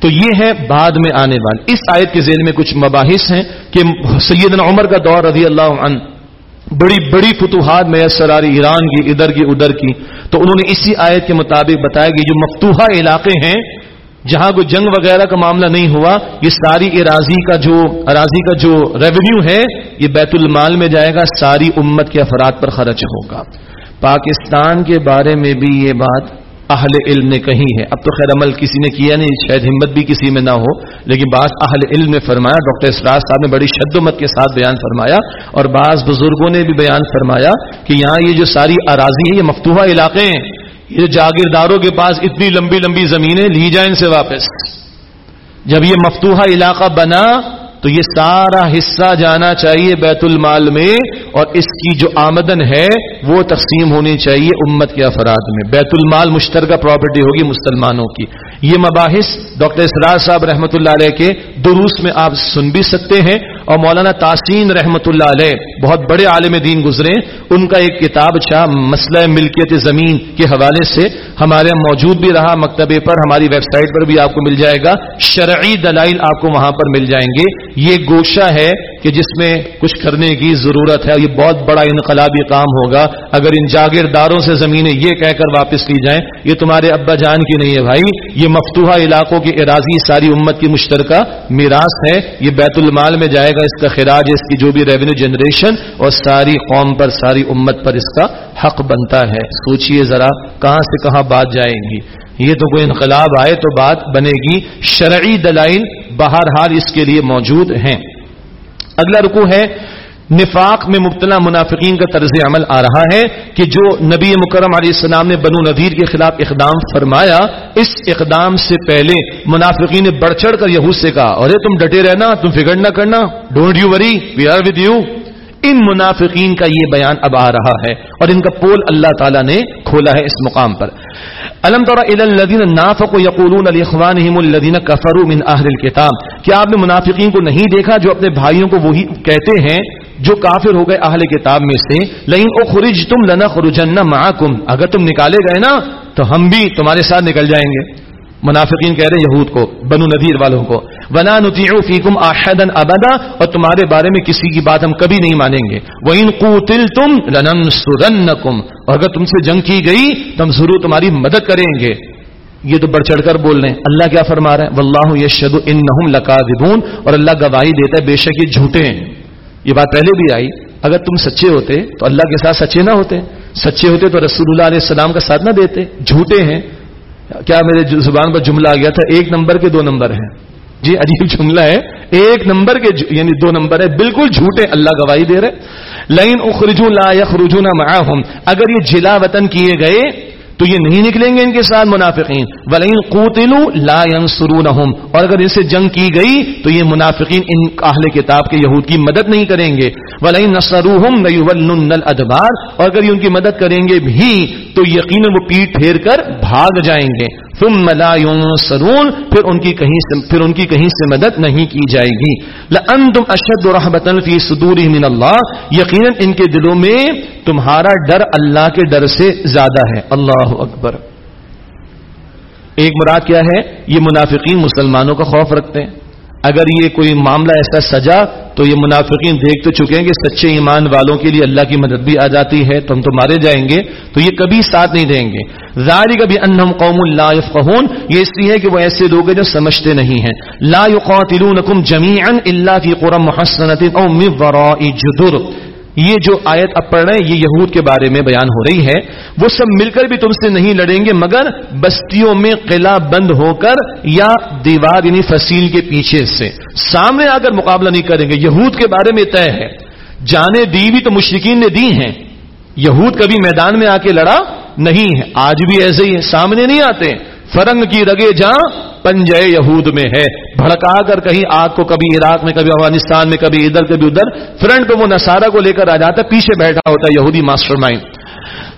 تو یہ ہے بعد میں آنے والے اس آیت کے ذیل میں کچھ مباحث ہیں کہ سیدنا عمر کا دور رضی اللہ عنہ بڑی بڑی فتوحات میں سراری ایران کی، ادھر کی ادھر کی۔ تو انہوں نے اسی آیت کے مطابق بتایا کہ جو مفتوحہ علاقے ہیں، جہاں کوئی جنگ وغیرہ کا معاملہ نہیں ہوا، یہ ساری اراضی کا جو اراضی کا جو ریونیو ہے، یہ بیت المال میں جائے گا، ساری امت کے افراد پر خرچ ہوگا۔ پاکستان کے بارے میں بھی یہ بات اہل علم نے کہی ہے۔ اب تو خیر عمل کسی نے کیا نہیں، شاید ہمت بھی کسی میں نہ ہو، لیکن بعض اہل علم نے فرمایا، ڈاکٹر اسراج صاحب نے بڑی شد مت کے ساتھ بیان فرمایا اور بعض بزرگوں نے بھی بیان فرمایا کہ یہاں یہ جو ساری اراضی ہیں، یہ مفتوحہ علاقے ہیں۔ یہ جاگیرداروں کے پاس اتنی لمبی لمبی زمینیں، لی جائیں ان سے واپس۔ جب یہ مفتوحہ علاقہ بنا تو یہ سارا حصہ جانا چاہیے بیت المال میں اور اس کی جو آمدن ہے وہ تقسیم ہونی چاہیے امت کے افراد میں۔ بیت المال مشترکہ پراپرٹی ہوگی مسلمانوں کی۔ یہ مباحث ڈاکٹر اسرار صاحب رحمۃ اللہ علیہ کے دروس میں آپ سن بھی سکتے ہیں۔ اور مولانا تاسین رحمت اللہ علیہ بہت بڑے عالم دین گزرے، ان کا ایک کتاب چھا، مسئلہ ملکیت زمین کے حوالے سے ہمارے موجود بھی رہا، مکتبے پر ہماری ویب سائٹ پر بھی آپ کو مل جائے گا، شرعی دلائل آپ کو وہاں پر مل جائیں گے۔ یہ گوشہ ہے کہ جس میں کچھ کرنے کی ضرورت ہے، یہ بہت بڑا انقلابی کام ہوگا۔ اگر ان جاگیرداروں سے زمینیں یہ کہہ کر واپس لی جائیں، یہ تمہارے ابا جان کی نہیں ہے بھائی۔ یہ مفتوحہ علاقوں کی اراضی، ساری امت کی مشترکہ میراث ہے۔ یہ بیت المال میں جائے گا، اس کا خراج، اس کی جو بھی ریونیو جنریشن اور ساری قوم پر، ساری امت پر اس کا حق بنتا ہے۔ سوچئے ذرا، کہاں سے کہاں بات جائیں گی؟ یہ تو کوئی انقلاب آئے تو بات بنے گی۔ شرعی دلائل بہرحال اس کے لیے موجود ہیں۔ اگلا رکو ہے۔ نفاق میں مبتلا منافقین کا طرز عمل آ رہا ہے کہ جو نبی مکرم علیہ السلام نے بنو نذیر کے خلاف اقدام فرمایا، اس اقدام سے پہلے منافقین نے بڑھ چڑھ کر یہود سے کہا، ارے تم ڈٹے رہنا، تم فکر نہ کرنا، don't you worry, we are with you. ان منافقین کا یہ بیان اب آ رہا ہے اور ان کا پول اللہ تعالیٰ نے کھولا ہے اس مقام پر۔ الم الذين نافقوا يقولون لاخوانهم الذين كفروا من اهل الكتاب؟ کیا آپ نے منافقین کو نہیں دیکھا جو اپنے بھائیوں کو وہی کہتے ہیں جو کافر ہو گئے اہل کتاب میں سے؟ لیکن او خرج تم لنا خرجن معکم۔ اگر تم نکالے گئے نا، تو ہم بھی تمہارے ساتھ نکل جائیں گے۔ منافقین کہہ رہے یہود کو، بنو نذیر والوں کو۔ ونا فیکم احدا ابدا اور تمہارے بارے میں کسی کی بات ہم کبھی نہیں مانیں گے۔ وَإِن قُوتِلْتُمْ لَنَنْصُرَنَّكُمْ، اور اگر تم سے جنگ کی گئی تو ہم ضرور تمہاری مدد کریں گے۔ یہ تو بڑھ چڑھ کر بول رہے ہیں۔ اللہ کیا فرما رہا ہے؟ واللہ یشهد انہم لکاذبون اور اللہ گواہی دیتا ہے بے شک یہ جھوٹے ہیں۔ یہ بات پہلے بھی آئی۔ اگر تم سچے ہوتے، تو اللہ کے ساتھ سچے نہ ہوتے۔ سچے ہوتے تو رسول اللہ علیہ السلام کا ساتھ نہ دیتے۔ جھوٹے ہیں۔ کیا میرے زبان پر جملہ آ گیا تھا؟ ایک نمبر کے دو نمبر ہیں۔ جی عجیب جملہ ہے۔ ایک نمبر کے یعنی دو نمبر ہے بالکل جھوٹے، اللہ گواہی دے رہے۔ لائن اخرجو لا یخرجون معاہم۔ اگر یہ جلا وطن کیے گئے تو یہ نہیں نکلیں گے ان کے ساتھ منافقین۔ ولین قوتلو لا ينصرونهم۔ اور اگر ان سے جنگ کی گئی تو یہ منافقین ان اہل کتاب کے یہود کی مدد نہیں کریں گے۔ ولین نصروهم ليولن الادبار اور اگر یہ ان کی مدد کریں گے بھی تو یقینا وہ پیٹ پھیر کر بھاگ جائیں گے۔ ثم لا ينصرون، پھر ان کی کہیں سے پھر ان کی کہیں سے مدد نہیں کی جائے گی۔ لانتم اشد رهبه في صدورهم من الله یقینا ان کے دلوں میں تمہارا ڈر اللہ کے ڈر سے زیادہ ہے۔ اللہ اکبر۔ ایک مراد کیا ہے؟ یہ منافقین مسلمانوں کا خوف رکھتے ہیں۔ اگر یہ کوئی معاملہ ایسا سجا تو یہ منافقین دیکھ تو چکے ہیں کہ سچے ایمان والوں کے لیے اللہ کی مدد بھی آ جاتی ہے، تو ہم تو مارے جائیں گے، تو یہ کبھی ساتھ نہیں دیں گے۔ ظاہر کبھی انہم قوم لا يفقهون، یہ اس لیے کہ وہ ایسے لوگ ہیں جو سمجھتے نہیں ہیں۔ لا يقاتلونکم جميعا الا فی قرى محصنه او من وراء جدر۔ یہ جو آیت اب پڑھ رہے ہیں، یہ یہود کے بارے میں بیان ہو رہی ہے۔ وہ سب مل کر بھی تم سے نہیں لڑیں گے، مگر بستیوں میں قلعہ بند ہو کر یا دیوار یعنی فصیل کے پیچھے سے۔ سامنے آ کر مقابلہ نہیں کریں گے۔ یہود کے بارے میں طے ہے۔ جانے دی بھی تو مشرقین نے دی ہیں۔ یہود کبھی میدان میں آ کے لڑا نہیں ہے۔ آج بھی ایسے ہی ہے۔ سامنے نہیں آتے۔ فرنگ کی رگے جاں پنجے یہود میں ہے۔ بھڑکا کر کہیں آگ کو کبھی عراق میں، کبھی افغانستان میں، کبھی ادھر کبھی ادھر۔ فرنٹ پہ وہ نسارا کو لے کر آ جاتا ہے پیچھے بیٹھا ہوتا ہے یہودی ماسٹر مائنڈ۔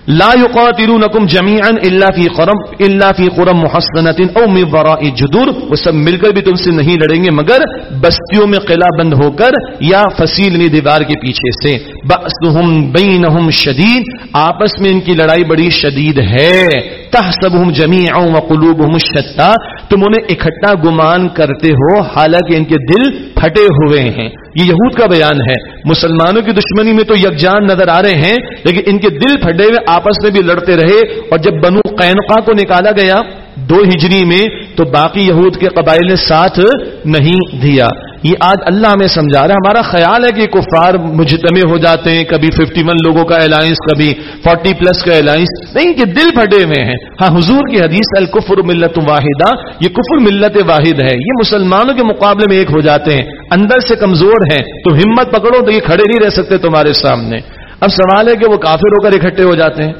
لا يقاتلونكم جميعا الا في قرم الا في قرم محصنه او من وراء جدور. وہ سب مل کر بھی تم سے نہیں لڑیں گے، مگر بستیوں میں قلعہ بند ہو کر یا فصیل میں دیوار کے پیچھے سے. باسهم بينهم شدید، آپس میں ان کی لڑائی بڑی شدید ہے. تحسبهم جميعا وقلوبهم شتى تم انہیں اکٹھا گمان کرتے ہو، حالانکہ ان کے دل پھٹے ہوئے ہیں. یہ یہود کا بیان ہے۔ مسلمانوں کی دشمنی میں تو یکجان نظر آ رہے ہیں، لیکن ان کے دل پھٹے ہوئے آپس میں بھی لڑتے رہے۔ اور جب بنو قینقا کو نکالا گیا دو ہجری میں، تو باقی یہود کے قبائل نے ساتھ نہیں دیا۔ یہ آج اللہ ہمیں سمجھا رہا ہے۔ ہمارا خیال ہے کہ کفار مجتمع ہو جاتے ہیں، کبھی ففٹی ون لوگوں کا الائنس کبھی فورٹی پلس کا الائنس نہیں کہ دل پھٹے ہوئے ہیں۔ ہاں حضور کی حدیث، الکفر ملت واحدہ، یہ کفر ملت واحد ہے۔ یہ مسلمانوں کے مقابلے میں ایک ہو جاتے ہیں۔ اندر سے کمزور ہیں۔ تو ہمت پکڑو تو یہ کھڑے نہیں رہ سکتے تمہارے سامنے۔ اب سوال ہے کہ وہ کافر ہو کر اکٹھے ہو جاتے ہیں۔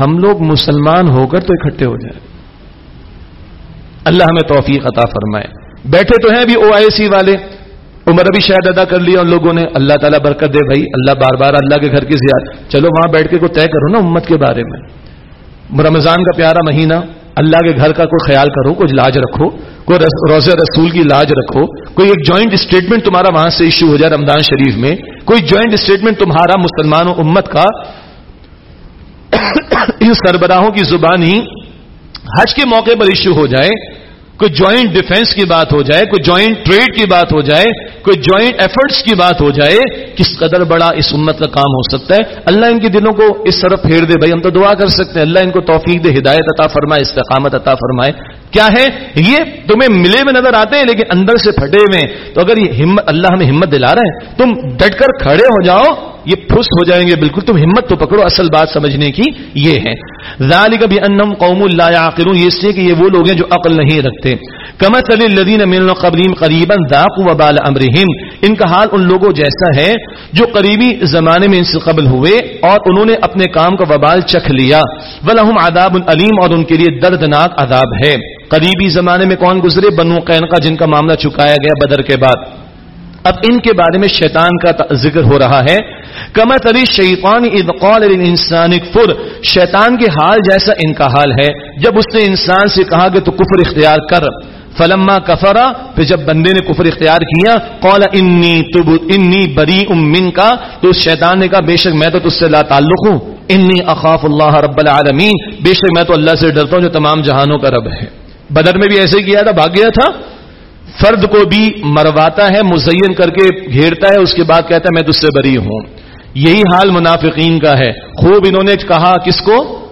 ہم لوگ مسلمان ہو کر تو اکٹھے ہو جائیں۔ اللہ ہمیں توفیق عطا فرمائے۔ بیٹھے تو ہیں ابھی او آئی سی والے۔ عمر ابھی شاید ادا کر لیا ان لوگوں نے، اللہ تعالیٰ برکت دے بھائی، اللہ بار بار اللہ کے گھر کی زیادہ چلو وہاں بیٹھ کے کوئی طے کرو نا امت کے بارے میں۔ رمضان کا پیارا مہینہ، اللہ کے گھر کا کوئی خیال کرو، کوئی لاج رکھو، کوئی روزہ رسول کی لاج رکھو۔ کوئی ایک جوائنٹ اسٹیٹمنٹ تمہارا وہاں سے ایشو ہو جائے رمضان شریف میں۔ کوئی جوائنٹ اسٹیٹمنٹ تمہارا مسلمانوں امت کا۔ <coughs> ان سربراہوں کی زبانی حج کے موقع پر ایشو ہو جائے۔ کوئی جوائنٹ ڈیفنس کی بات ہو جائے، کوئی جوائنٹ ٹریڈ کی بات ہو جائے، کوئی جوائنٹ ایفرٹس کی بات ہو جائے، کس قدر بڑا اس امت کا کام ہو سکتا ہے؟ اللہ ان کے دلوں کو اس طرف پھیر دے، بھائی ہم تو دعا کر سکتے ہیں، اللہ ان کو توفیق دے، ہدایت عطا فرمائے، استقامت عطا فرمائے۔ کیا ہے؟ یہ تمہیں ملے ہوئے نظر آتے ہیں لیکن اندر سے پھٹے ہوئے تو اگر یہ ہمت اللہ ہمیں ہمت دلا رہے ہیں تم ڈٹ کر کھڑے ہو جاؤ، یہ پھس ہو جائیں گے بالکل۔ تم ہمت تو پکڑو، اصل بات سمجھنے کی یہ ہے۔ ذالک بھی انم قوم اللہ عاقلون یہ اس لیے کہ یہ وہ لوگ ہیں جو عقل نہیں رکھتے۔ کمثل الذین من قبلہم قریبا ذاقوا وبال امرہم ان کا حال ان لوگوں جیسا ہے جو قریبی زمانے میں ان سے قبل ہوئے اور انہوں نے اپنے کام کا وبال چکھ لیا۔ ولہم عذاب علیم اور ان کے لیے دردناک عذاب ہے۔ قریبی زمانے میں کون گزرے؟ بنو قینقا جن کا معاملہ چکایا گیا بدر کے بعد۔ اب ان کے بارے میں شیطان کا ذکر ہو رہا ہے۔ کمت علی شیطان ادقال انسان فر شیطان کے حال جیسا ان کا حال ہے۔ جب اس نے انسان سے کہا کہ تو کفر اختیار کر۔ فلما کفرا پھر جب بندے نے کفر اختیار کیا، قال انی تب انی بری امن کا تو اس شیطان نے کہا، بے شک میں تو تجھ سے لا تعلق ہوں۔ انی اخاف اللہ رب العالمین بے شک میں تو اللہ سے ڈرتا ہوں، جو تمام جہانوں کا رب ہے۔ بدر میں بھی ایسے ہی کیا تھا، بھاگ گیا تھا۔ فرد کو بھی مرواتا ہے، مزین کر کے گھیرتا ہے، اس کے بعد کہتا ہے، میں تج سے بری ہوں۔ یہی حال منافقین کا ہے۔ خوب انہوں نے کہا، کس کو؟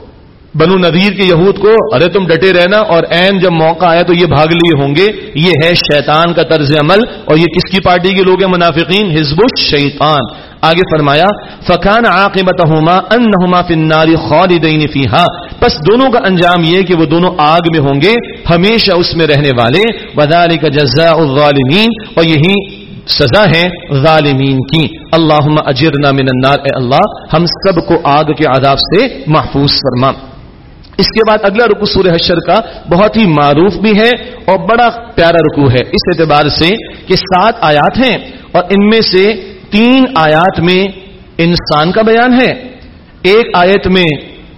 بنو نذیر کے یہود کو، ارے تم ڈٹے رہنا اور این جب موقع آیا تو یہ بھاگ لیے ہوں گے۔ یہ ہے شیطان کا طرز عمل۔ اور یہ کس کی پارٹی کے لوگ ہیں؟ منافقین، حزب الشیطان۔ آگے فرمایا فقان عاقبت ہوما ان فناری خالدین فیہا بس دونوں کا انجام یہ کہ وہ دونوں آگ میں ہوں گے، ہمیشہ اس میں رہنے والے۔ وذالک جزاء الظالمین اور یہی سزا ہے ظالمین کی۔ اللہ اجرنا من النار۔ اے اللہ، ہم سب کو آگ کے عذاب سے محفوظ فرما۔ اس کے بعد اگلا رکو سورہ حشر کا بہت ہی معروف بھی ہے اور بڑا پیارا رکو ہے۔ اس اعتبار سے کہ سات آیات ہیں اور ان میں سے تین آیات میں انسان کا بیان ہے، ایک آیت میں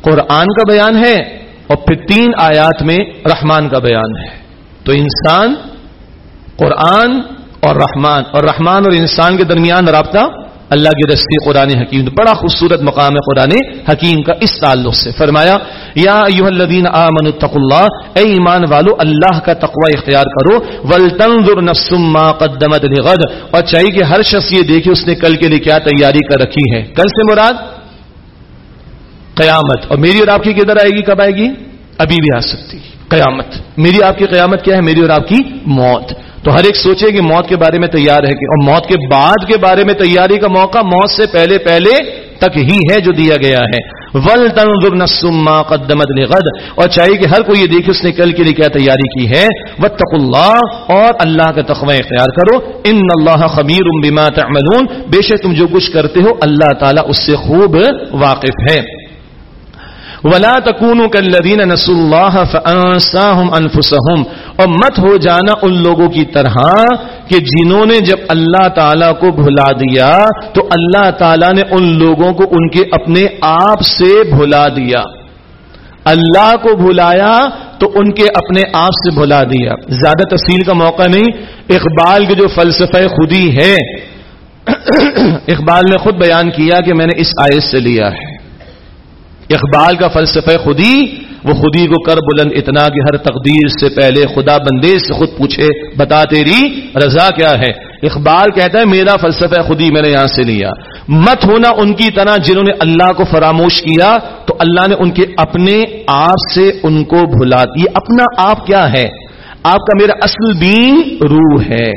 قرآن کا بیان ہے اور پھر تین آیات میں رحمان کا بیان ہے۔ تو انسان، قرآن اور رحمان اور رحمان اور انسان کے درمیان رابطہ اللہ کی رسی قرآن حکیم، بڑا خوبصورت مقام ہے قرآن حکیم کا اس تعلق سے۔ فرمایا، یا الذین آمنوا اتقوا اللہ، اے ایمان والو، اللہ کا تقوی اختیار کرو۔ ولتنظر نفس ما قدمت لغد اور چاہیے کہ ہر شخص یہ دیکھے اس نے کل کے لیے کیا تیاری کر رکھی ہے۔ کل سے مراد؟ قیامت۔ اور میری اور آپ کی کدھر آئے گی؟ کب آئے گی؟ ابھی بھی آ سکتی۔ قیامت۔ میری آپ کی قیامت کیا ہے؟ میری اور آپ کی موت۔ تو ہر ایک سوچے کہ موت کے بارے میں تیار ہے کہ اور موت کے بعد کے بارے میں تیاری کا موقع موت سے پہلے پہلے تک ہی ہے جو دیا گیا ہے۔ ول تنظر نسما قدمت غد اور چاہیے کہ ہر کوئی یہ دیکھے اس نے کل کے لیے کیا تیاری کی ہے۔ وتق اللہ اور اللہ کا تخوہ اختیار کرو۔ ان اللہ خبیر بما تعملون۔ بے شک تم جو کچھ کرتے ہو اللہ تعالیٰ اس سے خوب واقف ہے۔ ولا تکون کلین نس اللہ انفسهم اور مت ہو جانا ان لوگوں کی طرح کہ جنہوں نے جب اللہ تعالی کو بھلا دیا تو اللہ تعالی نے ان لوگوں کو ان کے اپنے آپ سے بھلا دیا۔ اللہ کو بھلایا تو ان کے اپنے آپ سے بھلا دیا۔ زیادہ تفصیل کا موقع نہیں۔ اقبال کے جو فلسفہ خودی ہے <coughs> اقبال نے خود بیان کیا کہ میں نے اس آیت سے لیا ہے۔ اقبال کا فلسفہ خودی، وہ خودی کو کر بلند اتنا کہ ہر تقدیر سے پہلے خدا بندے سے خود پوچھے، بتا تیری رضا کیا ہے؟ اقبال کہتا ہے، میرا فلسفہ خودی میں نے یہاں سے لیا۔ مت ہونا ان کی طرح جنہوں نے اللہ کو فراموش کیا، تو اللہ نے ان کے اپنے آپ سے ان کو بھلا یہ اپنا آپ کیا ہے؟ آپ کا میرا اصل دین روح ہے۔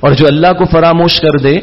اور جو اللہ کو فراموش کر دے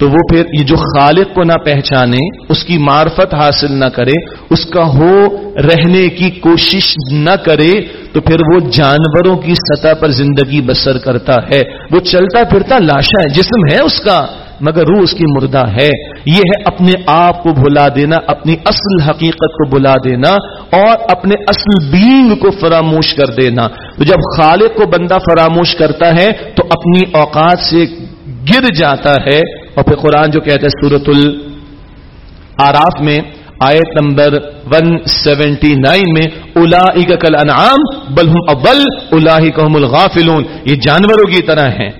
تو وہ پھر یہ جو خالق کو نہ پہچانے، اس کی معرفت حاصل نہ کرے، اس کا ہو رہنے کی کوشش نہ کرے، تو پھر وہ جانوروں کی سطح پر زندگی بسر کرتا ہے۔ وہ چلتا پھرتا لاشا ہے، جسم ہے اس کا، مگر روح اس کی مردہ ہے۔ یہ ہے اپنے آپ کو بھلا دینا، اپنی اصل حقیقت کو بلا دینا، اور اپنے اصل بینگ کو فراموش کر دینا۔ تو جب خالق کو بندہ فراموش کرتا ہے، تو اپنی اوقات سے گر جاتا ہے۔ اور پھر قرآن جو کہتا ہے سورت العراف میں، آیت نمبر 179 میں الا کل انعام بلہم اول الاحم الغافلون۔ یہ جانوروں کی طرح ہیں۔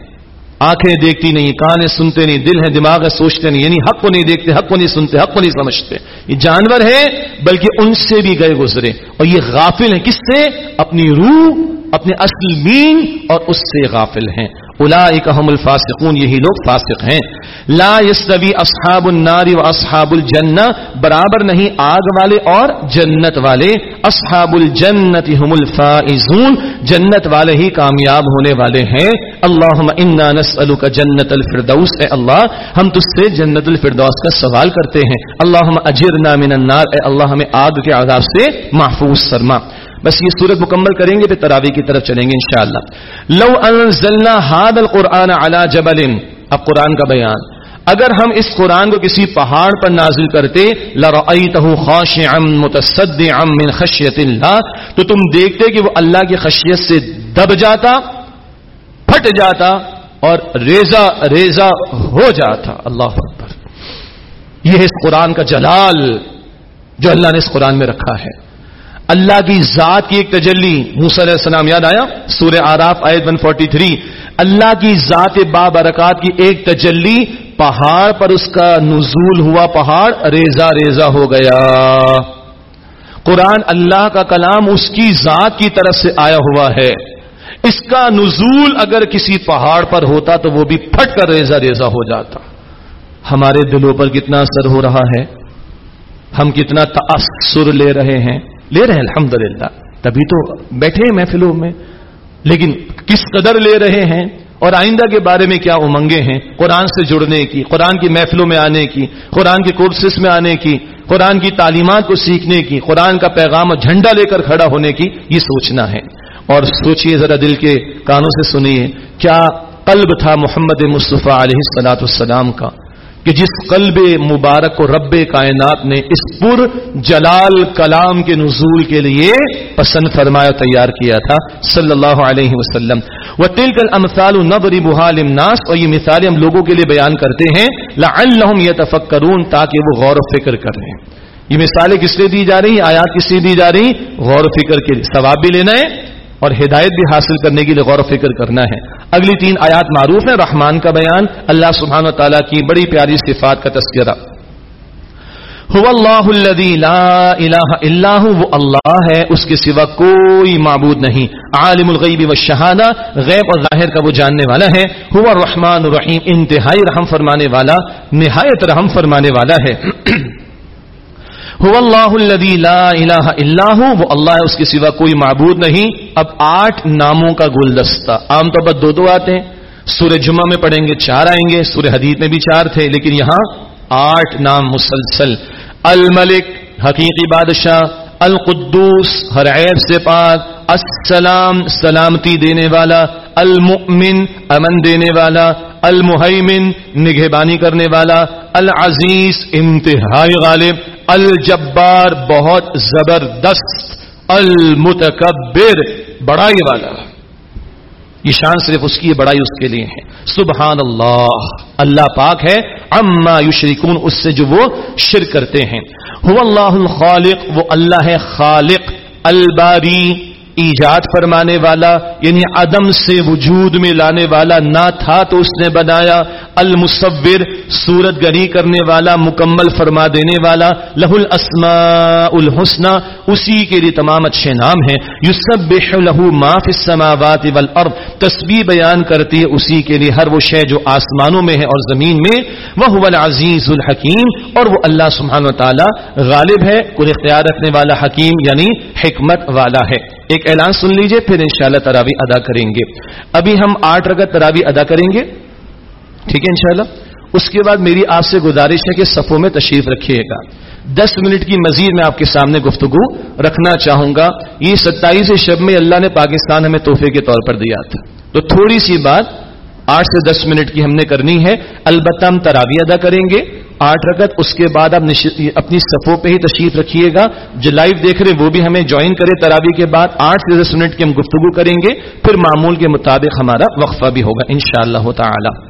آنکھیں دیکھتی نہیں، کانیں سنتے نہیں، دل ہیں، دماغ ہے سوچتے نہیں یعنی حق کو نہیں دیکھتے، حق کو نہیں سنتے، حق کو نہیں سمجھتے۔ یہ جانور ہیں، بلکہ ان سے بھی گئے گزرے۔ اور یہ غافل ہیں، کس سے؟ اپنی روح، اپنے اصل مین اور اس سے غافل ہیں۔ اولئک الفاسقون، یہی لوگ فاسق ہیں۔ لا يستوي اصحاب النار واصحاب الجنہ، برابر نہیں آگ والے اور جنت والے۔ اصحاب الجنت هم الفائزون، جنت والے ہی کامیاب ہونے والے ہیں۔ اللهم انا نسالك جنت الفردوس، اے اللہ، ہم تجھ سے جنت الفردوس کا سوال کرتے ہیں۔ اللهم اجرنا من النار، اے اللہ، ہمیں آگ کے عذاب سے محفوظ فرما۔ بس یہ صورت مکمل کریں گے، پھر تراوی کی طرف چلیں گے انشاءاللہ۔ لو انزلنا هذا القرآن على جبل، اب قرآن کا بیان۔ اگر ہم اس قرآن کو کسی پہاڑ پر نازل کرتے لرأيته خاشعا متصدعا من خشیت اللہ، تو تم دیکھتے کہ وہ اللہ کی خشیت سے دب جاتا پھٹ جاتا اور ریزا ریزا ہو جاتا۔ اللہ اکبر۔ یہ ہے اس قرآن کا جلال جو اللہ نے اس قرآن میں رکھا ہے۔ اللہ کی ذات کی ایک تجلی، موسی علیہ السلام، یاد آیا؟ سورہ آراف، آیت 143 اللہ کی ذات بابرکات کی ایک تجلی، پہاڑ پر اس کا نزول ہوا پہاڑ ریزا ریزا ہو گیا۔ قرآن اللہ کا کلام اس کی ذات کی طرف سے آیا ہوا ہے۔ اس کا نزول اگر کسی پہاڑ پر ہوتا تو وہ بھی پھٹ کر ریزا ریزا ہو جاتا۔ ہمارے دلوں پر کتنا اثر ہو رہا ہے۔ ہم کتنا تأثر لے رہے ہیں۔ لے رہے ہیں، الحمدللہ۔ تبھی تو بیٹھے ہیں محفلوں میں۔ لیکن کس قدر لے رہے ہیں اور آئندہ کے بارے میں کیا امنگیں ہیں؟ قرآن سے جڑنے کی، قرآن کی محفلوں میں آنے کی، قرآن کے کورسز میں آنے کی، قرآن کی تعلیمات کو سیکھنے کی، قرآن کا پیغام اور جھنڈا لے کر کھڑا ہونے کی، یہ سوچنا ہے۔ اور سوچئے ذرا دل کے کانوں سے سنیے، کیا قلب تھا محمد مصطفیٰ علیہ السلاۃ السلام کا؟ کہ جس قلب مبارک کو رب کائنات نے اس پر جلال کلام کے نزول کے لیے پسند فرمایا، تیار کیا تھا، صلی اللہ علیہ وسلم۔ وہ تل کل امسال نبری بحال امناس اور یہ مثالیں ہم لوگوں کے لیے بیان کرتے ہیں لعلہم یتفکرون تاکہ وہ غور و فکر کریں یہ مثالیں کس لیے دی جا رہی آیات کس لیے دی جا رہی غور و فکر کے لیے۔ ثواب بھی لینا ہے اور ہدایت بھی حاصل کرنے کے لیے غور و فکر کرنا ہے۔ اگلی تین آیات معروف ہیں، رحمان کا بیان، اللہ سبحانہ و تعالیٰ کی بڑی پیاری صفات کا تذکرہ۔ هو اللہ لا الہ الا هو وہ اللہ ہے، اس کے سوا کوئی معبود نہیں۔ عالم الغیب والشہادہ، غیب اور ظاہر کا وہ جاننے والا ہے۔ هو الرحمن الرحیم، انتہائی رحم فرمانے والا، نہایت رحم فرمانے والا ہے۔ هو اللہ الذی لا الہ الا وہ اللہ ہے، اس کے سوا کوئی معبود نہیں۔ اب آٹھ ناموں کا گلدستہ۔ عام طور پر دو دو آتے ہیں۔ سورہ جمعہ میں پڑھیں گے، چار آئیں گے۔ سورہ حدیث میں بھی چار تھے، لیکن یہاں آٹھ نام مسلسل۔ الملک، حقیقی بادشاہ، القدوس، ہر عیب سے پاک، السلام، سلامتی دینے والا، المؤمن، امن دینے والا المحیمن نگہبانی کرنے والا، العزیز، انتہائی غالب الجبار بہت زبردست، المتکبر، بڑائی والا۔ یہ شان صرف اس کی بڑائی اس کے لیے ہے۔ سبحان اللہ اللہ پاک ہے۔ اما یشرکون، اس سے جو وہ شر کرتے ہیں۔ هو اللہ الخالق، وہ اللہ ہے خالق، الباری۔ ایجاد فرمانے والا یعنی عدم سے وجود میں لانے والا نہ تھا تو اس نے بنایا المصور، صورت گری کرنے والا، مکمل فرما دینے والا لہ الاسماء الحسنہ، اسی کے لیے تمام اچھے نام ہیں۔ یسبح له ما فی السماوات والارض، تسبیح بیان کرتی ہے اسی کے لیے ہر وہ شے جو آسمانوں میں ہے اور زمین میں۔ وہ هو العزیز الحکیم، اور وہ اللہ سبحانہ و تعالی غالب ہے کل اختیار رکھنے والا حکیم یعنی حکمت والا ہے۔ ایک اعلان سن لیجیے، پھر انشاءاللہ تراوی ادا کریں گے۔ ابھی ہم آٹھ رگت تراوی ادا کریں گے۔ ٹھیک ہے، انشاءاللہ۔ اس کے بعد میری آپ سے گزارش ہے کہ صفوں میں تشریف رکھیے گا۔ دس منٹ کی مزید میں آپ کے سامنے گفتگو رکھنا چاہوں گا۔ یہ ستائیس شب میں اللہ نے پاکستان ہمیں تحفے کے طور پر دیا تھا۔ تو تھوڑی سی بات آٹھ سے دس منٹ کی ہم نے کرنی ہے۔ البتہ ہم تراوی ادا کریں گے۔ آٹھ رکعت، اس کے بعد آپ اپنی صفوں پہ ہی تشریف رکھیے گا۔ جو لائیو دیکھ رہے وہ بھی ہمیں جوائن کرے تراوی کے بعد۔ آٹھ سے دس منٹ کی ہم گفتگو کریں گے۔ پھر معمول کے مطابق ہمارا وقفہ بھی ہوگا ان شاء اللہ تعالی۔